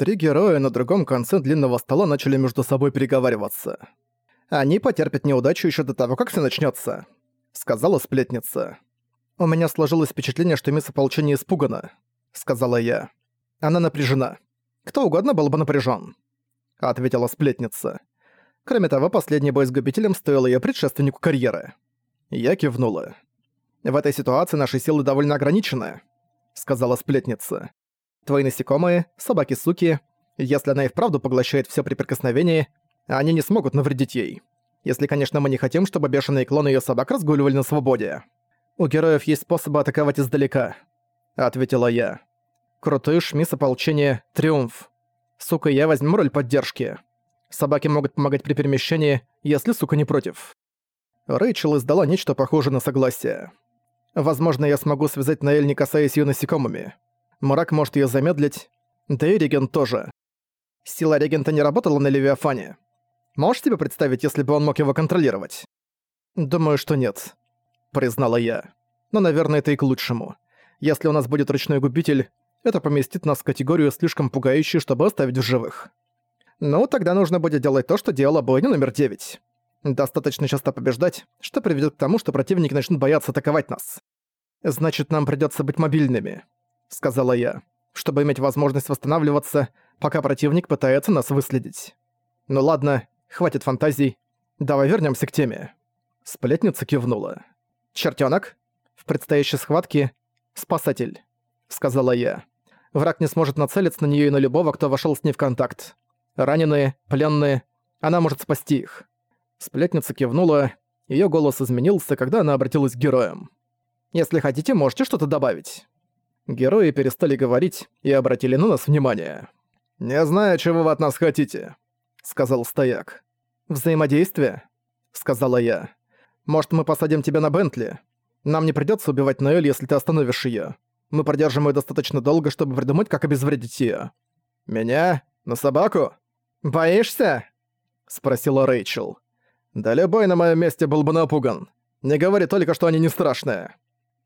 Три героя на другом конце длинного стола начали между собой переговариваться. «Они потерпят неудачу еще до того, как все начнется, сказала сплетница. «У меня сложилось впечатление, что мисс ополчения испугана», — сказала я. «Она напряжена. Кто угодно был бы напряжен, ответила сплетница. Кроме того, последний бой с губителем стоил ее предшественнику карьеры. Я кивнула. «В этой ситуации наши силы довольно ограничены», — сказала сплетница. Твои насекомые, собаки-суки, если она и вправду поглощает все при прикосновении, они не смогут навредить ей. Если, конечно, мы не хотим, чтобы бешеные клоны ее собак разгуливали на свободе. У героев есть способы атаковать издалека, ответила я. Крутыш, мисс ополчения, триумф. Сука, я возьму роль поддержки. Собаки могут помогать при перемещении, если сука не против. Рэйчел издала нечто похожее на согласие. Возможно, я смогу связать Наэль, не касаясь ее насекомыми. Мрак может ее замедлить, да и регент тоже. Сила регента не работала на Левиафане. Можешь себе представить, если бы он мог его контролировать? Думаю, что нет, признала я. Но, наверное, это и к лучшему. Если у нас будет ручной губитель, это поместит нас в категорию слишком пугающую, чтобы оставить в живых. Ну, тогда нужно будет делать то, что делала бойня номер 9. Достаточно часто побеждать, что приведет к тому, что противники начнут бояться атаковать нас. Значит, нам придется быть мобильными сказала я, чтобы иметь возможность восстанавливаться, пока противник пытается нас выследить. Ну ладно, хватит фантазий. Давай вернемся к теме. Сплетница кивнула. Чертенок? В предстоящей схватке спасатель, сказала я. Враг не сможет нацелиться на нее и на любого, кто вошел с ней в контакт. Раненые, пленные, она может спасти их. Сплетница кивнула, ее голос изменился, когда она обратилась к героям. Если хотите, можете что-то добавить. Герои перестали говорить и обратили на нас внимание. «Не знаю, чего вы от нас хотите», — сказал стояк. «Взаимодействие?» — сказала я. «Может, мы посадим тебя на Бентли? Нам не придётся убивать Ноэль, если ты остановишь её. Мы продержим её достаточно долго, чтобы придумать, как обезвредить её». «Меня? На собаку?» «Боишься?» — спросила Рэйчел. «Да любой на моём месте был бы напуган. Не говори только, что они не страшные».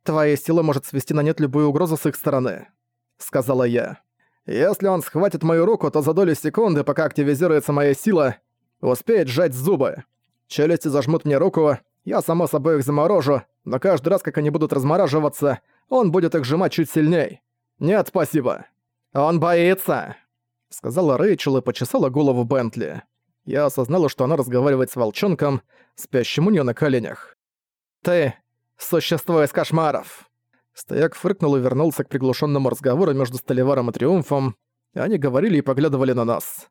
«Твоя сила может свести на нет любую угрозу с их стороны», — сказала я. «Если он схватит мою руку, то за долю секунды, пока активизируется моя сила, успеет сжать зубы. Челюсти зажмут мне руку, я само собой их заморожу, но каждый раз, как они будут размораживаться, он будет их сжимать чуть сильней. Нет, спасибо. Он боится», — сказала Рэйчел и почесала голову Бентли. Я осознала, что она разговаривает с волчонком, спящим у неё на коленях. «Ты Существо из кошмаров!» Стояк фыркнул и вернулся к приглушенному разговору между Столиваром и Триумфом. Они говорили и поглядывали на нас.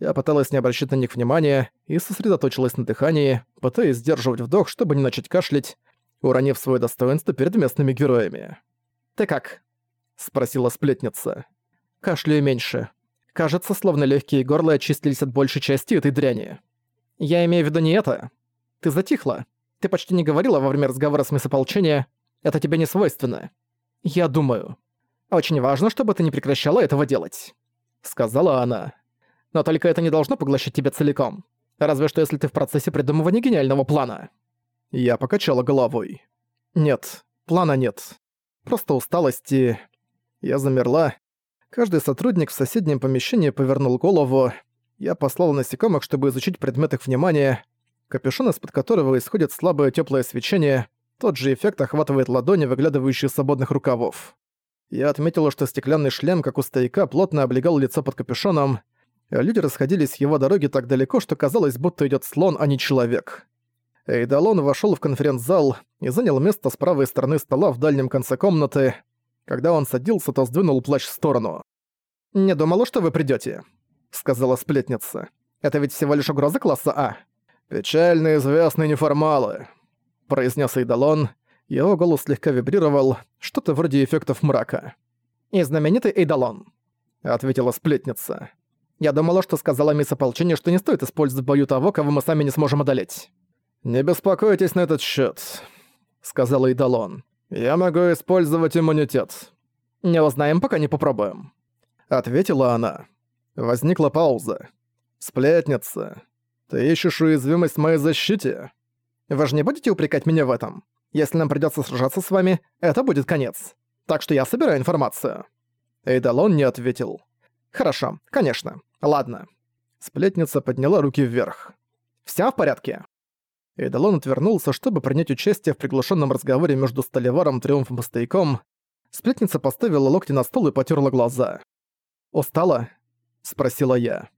Я пыталась не обращать на них внимания и сосредоточилась на дыхании, пытаясь сдерживать вдох, чтобы не начать кашлять, уронив свое достоинство перед местными героями. «Ты как?» — спросила сплетница. «Кашляю меньше. Кажется, словно легкие горла очистились от большей части этой дряни. Я имею в виду не это. Ты затихла. Ты почти не говорила во время разговора с мисс ополчения. Это тебе не свойственно. Я думаю. Очень важно, чтобы ты не прекращала этого делать. Сказала она. Но только это не должно поглощать тебя целиком. Разве что если ты в процессе придумывания гениального плана. Я покачала головой. Нет, плана нет. Просто усталость и... Я замерла. Каждый сотрудник в соседнем помещении повернул голову. Я послал насекомых, чтобы изучить предмет их внимания, Капюшон, из-под которого исходит слабое теплое свечение, тот же эффект охватывает ладони, выглядывающие из свободных рукавов. Я отметила, что стеклянный шлем, как у стояка, плотно облегал лицо под капюшоном, люди расходились с его дороги так далеко, что казалось, будто идет слон, а не человек. Эйдалон вошел в конференц-зал и занял место с правой стороны стола в дальнем конце комнаты. Когда он садился, то сдвинул плащ в сторону. «Не думала, что вы придете, сказала сплетница. «Это ведь всего лишь угроза класса А». «Печально известные неформалы», — произнес Эйдалон. Его голос слегка вибрировал, что-то вроде эффектов мрака. «И знаменитый Эйдалон», — ответила сплетница. «Я думала, что сказала мисс ополчение, что не стоит использовать в бою того, кого мы сами не сможем одолеть». «Не беспокойтесь на этот счет, сказал Эйдалон. «Я могу использовать иммунитет». «Не узнаем, пока не попробуем», — ответила она. Возникла пауза. «Сплетница», ты ищешь уязвимость в моей защите? Вы же не будете упрекать меня в этом? Если нам придётся сражаться с вами, это будет конец. Так что я собираю информацию». Эйдалон не ответил. Хорошо, конечно. Ладно. Сплетница подняла руки вверх. Всё в порядке?» Эдалон отвернулся, чтобы принять участие в приглашенном разговоре между Столеваром, Триумфом и Стояком. Сплетница поставила локти на стол и потерла глаза. «Устала?» — спросила я.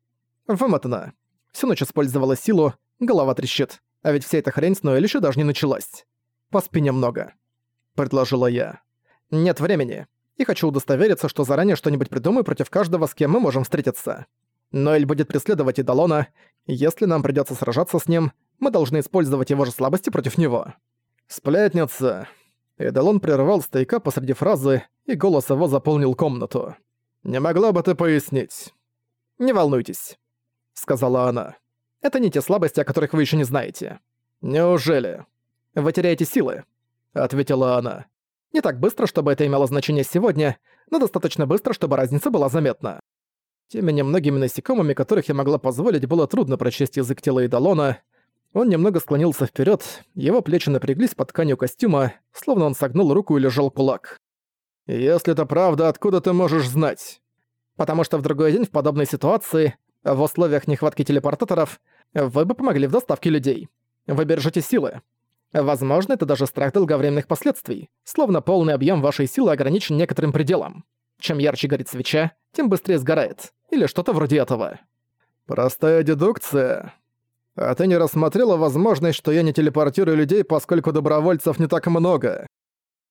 «Вымотана. Всю ночь использовала силу, голова трещит. А ведь вся эта хрень с Ноэль даже не началась. Поспи немного», — предложила я. «Нет времени. И хочу удостовериться, что заранее что-нибудь придумаю против каждого, с кем мы можем встретиться. Ноэль будет преследовать Идалона. Если нам придётся сражаться с ним, мы должны использовать его же слабости против него». «Сплетница». Эдалон прервал стояка посреди фразы, и голос его заполнил комнату. «Не могла бы ты пояснить?» «Не волнуйтесь», — сказала она. «Это не те слабости, о которых вы еще не знаете». «Неужели?» «Вы теряете силы», — ответила она. «Не так быстро, чтобы это имело значение сегодня, но достаточно быстро, чтобы разница была заметна». Теми немногими насекомыми, которых я могла позволить, было трудно прочесть язык тела Идалона, он немного склонился вперед, его плечи напряглись под тканью костюма, словно он согнул руку и лежал кулак. «Если это правда, откуда ты можешь знать?» «Потому что в другой день в подобной ситуации, в условиях нехватки телепортаторов, вы бы помогли в доставке людей. Вы бережете силы. Возможно, это даже страх долговременных последствий, словно полный объем вашей силы ограничен некоторым пределом. Чем ярче горит свеча, тем быстрее сгорает. Или что-то вроде этого. Простая дедукция. А ты не рассмотрела возможность, что я не телепортирую людей, поскольку добровольцев не так много.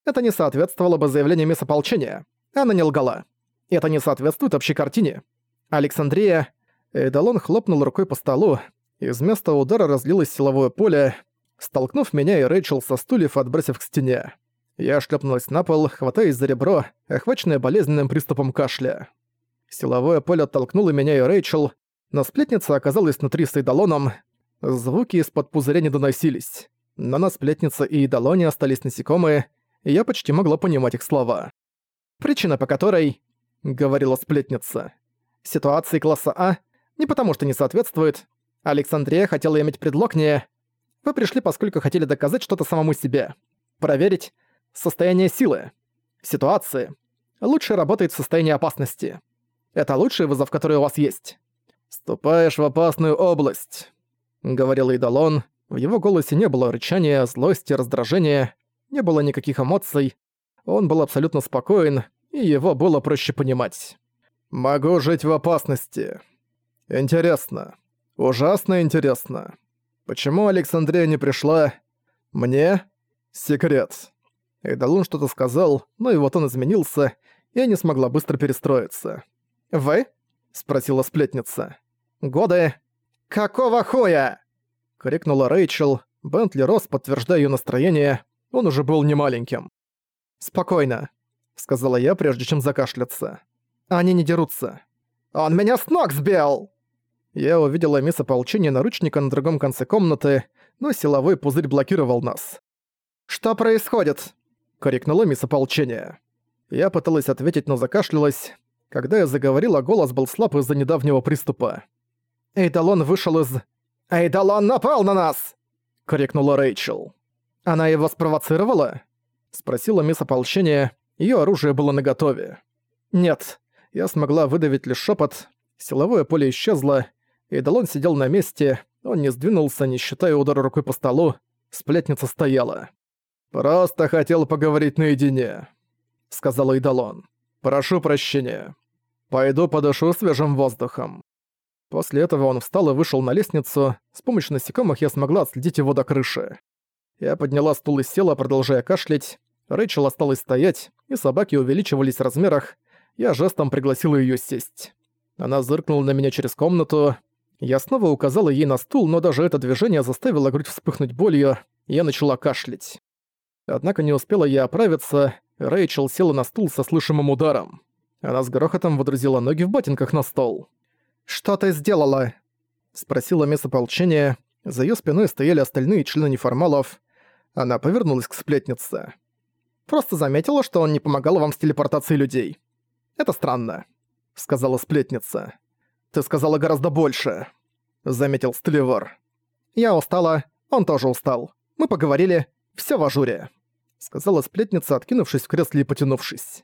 Это не соответствовало бы заявлению мисс ополчения. Она не лгала. Это не соответствует общей картине. Александрия... Эдалон хлопнул рукой по столу. Из места удара разлилось силовое поле, столкнув меня и Рэйчел со стульев, отбросив к стене. Я шлепнулась на пол, хватаясь за ребро, охваченное болезненным приступом кашля. Силовое поле оттолкнуло меня и Рэйчел, но сплетница оказалась внутри с Эйдалоном, Звуки из-под пузыря не доносились. Но на сплетнице и идолоне остались насекомые, и я почти могла понимать их слова. «Причина, по которой...» — говорила сплетница. «Ситуации класса А не потому что не соответствует. Александрия хотела иметь предлог не... Вы пришли, поскольку хотели доказать что-то самому себе. Проверить состояние силы. Ситуации. Лучше работает в состоянии опасности. Это лучший вызов, который у вас есть. Ступаешь в опасную область говорил Идолон. В его голосе не было рычания, злости, раздражения, не было никаких эмоций. Он был абсолютно спокоен, и его было проще понимать. «Могу жить в опасности. Интересно. Ужасно интересно. Почему Александрия не пришла? Мне? Секрет». Эйдалун что-то сказал, но его тон изменился, и я не смогла быстро перестроиться. «Вы?» — спросила сплетница. «Годы «Какого хуя?» — крикнула Рэйчел. Бентли рос, подтверждая её настроение. Он уже был немаленьким. «Спокойно», — сказала я, прежде чем закашляться. «Они не дерутся». «Он меня с ног сбил!» Я увидела мисс ополчения наручника на другом конце комнаты, но силовой пузырь блокировал нас. «Что происходит?» — крикнула мисс ополчения. Я пыталась ответить, но закашлялась. Когда я заговорила, голос был слаб из-за недавнего приступа. Эйдалон вышел из... «Эйдалон напал на нас!» — крикнула Рэйчел. «Она его спровоцировала?» — спросила мисс ополчения. Её оружие было наготове. «Нет». Я смогла выдавить лишь шепот. Силовое поле исчезло. Эйдалон сидел на месте. Он не сдвинулся, не считая удара рукой по столу. Сплетница стояла. «Просто хотел поговорить наедине», — сказал Эйдалон. «Прошу прощения. Пойду подышу свежим воздухом». После этого он встал и вышел на лестницу. С помощью насекомых я смогла отследить его до крыши. Я подняла стул и села, продолжая кашлять. Рэйчел осталась стоять, и собаки увеличивались в размерах. Я жестом пригласила её сесть. Она зыркнула на меня через комнату. Я снова указала ей на стул, но даже это движение заставило грудь вспыхнуть болью, и я начала кашлять. Однако не успела я оправиться, Рэйчел села на стул со слышимым ударом. Она с грохотом водрузила ноги в ботинках на стол. «Что ты сделала?» — спросила мисс ополчения. За её спиной стояли остальные члены неформалов. Она повернулась к сплетнице. «Просто заметила, что он не помогал вам с телепортацией людей. Это странно», — сказала сплетница. «Ты сказала гораздо больше», — заметил Стелевор. «Я устала, он тоже устал. Мы поговорили, всё в ажуре», — сказала сплетница, откинувшись в кресле и потянувшись.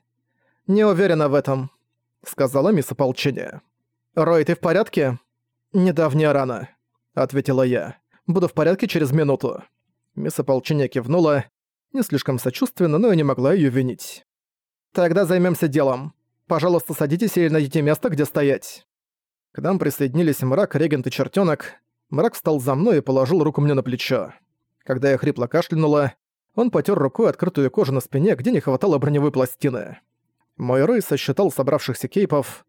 «Не уверена в этом», —— сказала мисс ополчения. «Рой, ты в порядке?» «Недавняя рана», — ответила я. «Буду в порядке через минуту». Мисс ополчения кивнула, не слишком сочувственно, но я не могла её винить. «Тогда займёмся делом. Пожалуйста, садитесь или найдите место, где стоять». К нам присоединились мрак, регент и чертёнок. Мрак встал за мной и положил руку мне на плечо. Когда я хрипло кашлянула, он потер рукой открытую кожу на спине, где не хватало броневой пластины. Мой рой сосчитал собравшихся кейпов.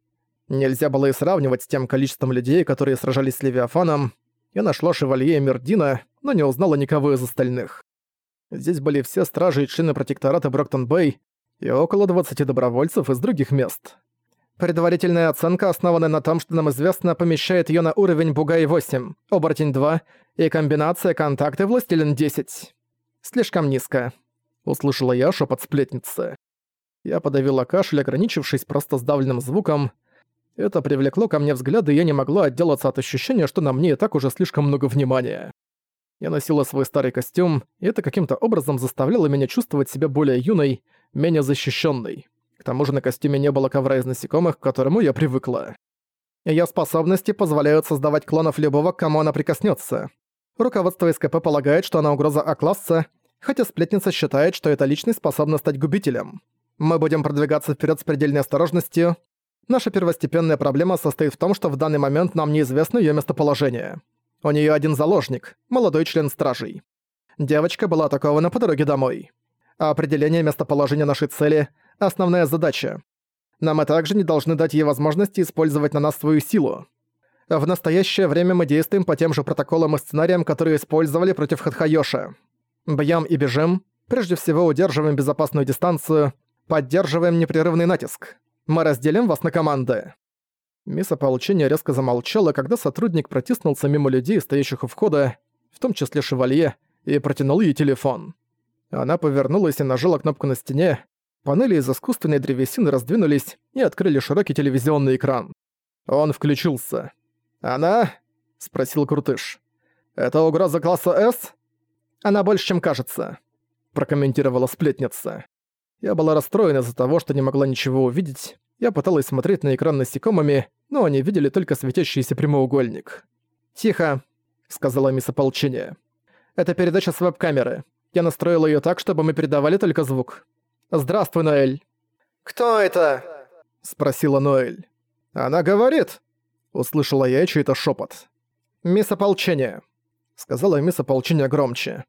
Нельзя было и сравнивать с тем количеством людей, которые сражались с Левиафаном. Я нашла шевалье Мердина, но не узнала никого из остальных. Здесь были все стражи и члены протектората Броктон-Бэй и около 20 добровольцев из других мест. Предварительная оценка, основанная на том, что нам известно, помещает ее на уровень Бугай-8, Оборотень-2 и комбинация контакты Властелин-10. Слишком низко. Услышала я шепот сплетницы. Я подавила кашель, ограничившись просто сдавленным звуком. Это привлекло ко мне взгляды, и я не могла отделаться от ощущения, что на мне и так уже слишком много внимания. Я носила свой старый костюм, и это каким-то образом заставляло меня чувствовать себя более юной, менее защищенной. К тому же на костюме не было ковра из насекомых, к которому я привыкла. Её способности позволяют создавать клонов любого, к кому она прикоснётся. Руководство СКП полагает, что она угроза А-класса, хотя сплетница считает, что эта личность способна стать губителем. Мы будем продвигаться вперед с предельной осторожностью. Наша первостепенная проблема состоит в том, что в данный момент нам неизвестно ее местоположение. У нее один заложник, молодой член стражей. Девочка была атакована по дороге домой. А определение местоположения нашей цели — основная задача. Нам и также не должны дать ей возможности использовать на нас свою силу. В настоящее время мы действуем по тем же протоколам и сценариям, которые использовали против Хатхайоши. Бьем и бежим, прежде всего удерживаем безопасную дистанцию, поддерживаем непрерывный натиск. Мы разделим вас на команды». Мисс ополчения резко замолчала, когда сотрудник протиснулся мимо людей, стоящих у входа, в том числе шевалье, и протянул ей телефон. Она повернулась и нажала кнопку на стене, Панели из искусственной древесины раздвинулись и открыли широкий телевизионный экран. Он включился. «Она?» — спросил Крутыш. «Это угроза класса С?» «Она больше, чем кажется», — прокомментировала сплетница. Я была расстроена из-за того, что не могла ничего увидеть. Я пыталась смотреть на экран насекомыми, но они видели только светящийся прямоугольник. «Тихо», — сказала мисс ополчения. «Это передача с веб-камеры. Я настроила её так, чтобы мы передавали только звук. «Здравствуй, Ноэль». «Кто это?» — спросила Ноэль. «Она говорит!» — услышала я чей-то шепот. «Мисс ополчения», — сказала мисс ополчения громче.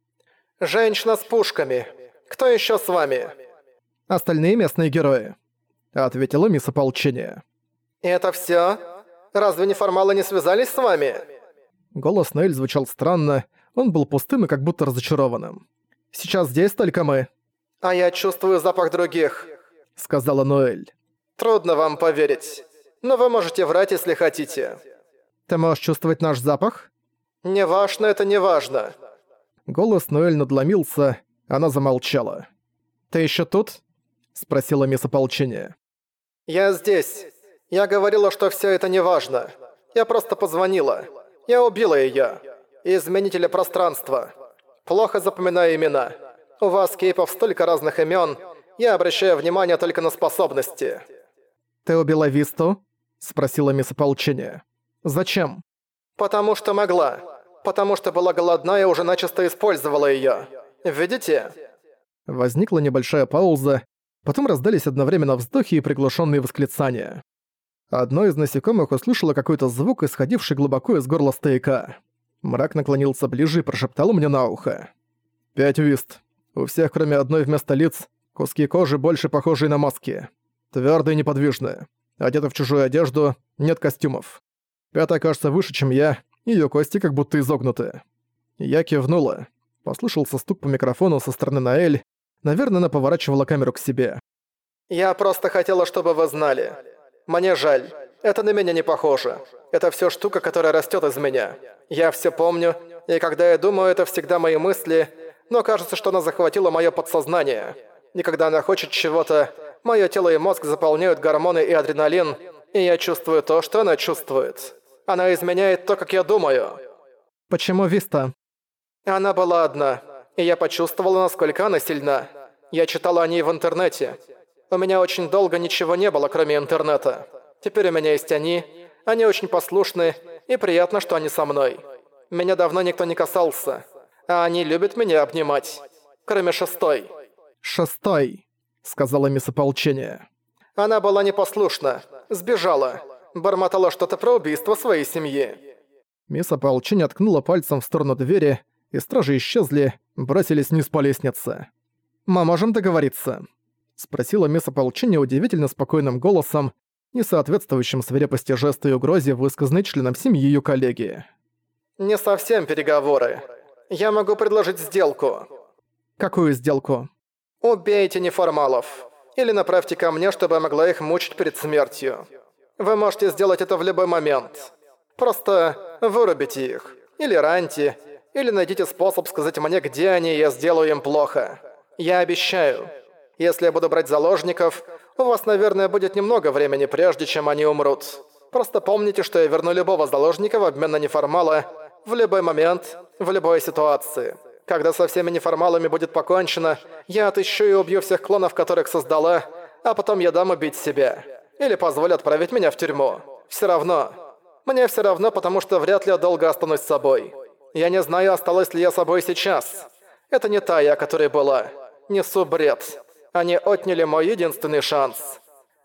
«Женщина с пушками. Кто еще с вами?» «Остальные местные герои», — ответила мисс ополчения. «Это все? Разве неформалы не связались с вами?» Голос Ноэль звучал странно, он был пустым и как будто разочарованным. «Сейчас здесь только мы», «А я чувствую запах других», — сказала Ноэль. «Трудно вам поверить, но вы можете врать, если хотите». «Ты можешь чувствовать наш запах?» «Не важно, это не важно». Голос Ноэль надломился, она замолчала. «Ты ещё тут?» — спросила мисс ополчения. «Я здесь. Я говорила, что всё это не важно. Я просто позвонила. Я убила её. Изменителя пространства. Плохо запоминаю имена. У вас, кейпов, столько разных имен. Я обращаю внимание только на способности». «Ты убила Висту?» — спросила мисс ополчения. «Зачем?» «Потому что могла. Потому что была голодна и уже начисто использовала её. Видите?» Возникла небольшая пауза, потом раздались одновременно вздохи и приглушенные восклицания. Одно из насекомых услышало какой-то звук, исходивший глубоко из горла стояка. Мрак наклонился ближе и прошептал мне на ухо. «Пять вист. У всех, кроме одной вместо лиц, куски кожи больше похожие на маски. Твёрдые и неподвижные. Одеты в чужую одежду, нет костюмов. Пятая кажется выше, чем я, её кости как будто изогнуты. Я кивнула. Послышался стук по микрофону со стороны Наэль. Наверное, она поворачивала камеру к себе. «Я просто хотела, чтобы вы знали. Мне жаль. Это на меня не похоже. Это всё штука, которая растёт из меня. Я всё помню, и когда я думаю, это всегда мои мысли, но кажется, что она захватила мое подсознание. И когда она хочет чего-то, мое тело и мозг заполняют гормоны и адреналин, и я чувствую то, что она чувствует. Она изменяет то, как я думаю. Почему Виста? Она была одна, и я почувствовала, насколько она сильна. Я читала о ней в интернете. У меня очень долго ничего не было, кроме интернета. Теперь у меня есть они. Они очень послушны, и приятно, что они со мной. Меня давно никто не касался. А они любят меня обнимать. Кроме шестой. «Шестой», — сказала мисс ополчения. Она была непослушна. Сбежала. Бормотала что-то про убийство своей семьи. Мисс ополчения ткнула пальцем в сторону двери, и стражи исчезли, бросились вниз по лестнице. «Мы можем договориться?» — спросила мисс ополчения удивительно спокойным голосом, не соответствующим свирепости жеста и угрозе, высказанной членом семьи ее коллеги. «Не совсем переговоры. Я могу предложить сделку». «Какую сделку?» «Убейте неформалов. Или направьте ко мне, чтобы я могла их мучить перед смертью. Вы можете сделать это в любой момент. Просто вырубите их. Или раньте. Или найдите способ сказать мне, где они, и я сделаю им плохо. Я обещаю. Если я буду брать заложников, у вас, наверное, будет немного времени, прежде чем они умрут. Просто помните, что я верну любого заложника в обмен на неформала в любой момент, в любой ситуации. Когда со всеми неформалами будет покончено, я отыщу и убью всех клонов, которых создала, а потом я дам убить себя. Или позволю отправить меня в тюрьму. Все равно. Мне все равно, потому что вряд ли я долго останусь собой. Я не знаю, осталась ли я собой сейчас. Это не та я, которая была. Несу бред. Они отняли мой единственный шанс.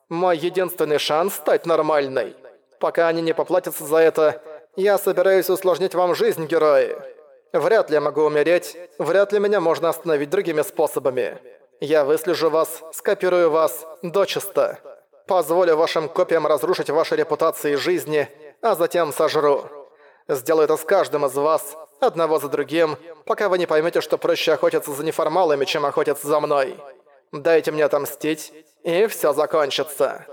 Мой единственный шанс стать нормальной. Пока они не поплатятся за это, я собираюсь усложнить вам жизнь, герои. Вряд ли я могу умереть, вряд ли меня можно остановить другими способами. Я выслежу вас, скопирую вас дочисто. Позволю вашим копиям разрушить ваши репутации и жизни, а затем сожру. Сделаю это с каждым из вас, одного за другим, пока вы не поймете, что проще охотиться за неформалами, чем охотиться за мной. Дайте мне отомстить, и все закончится.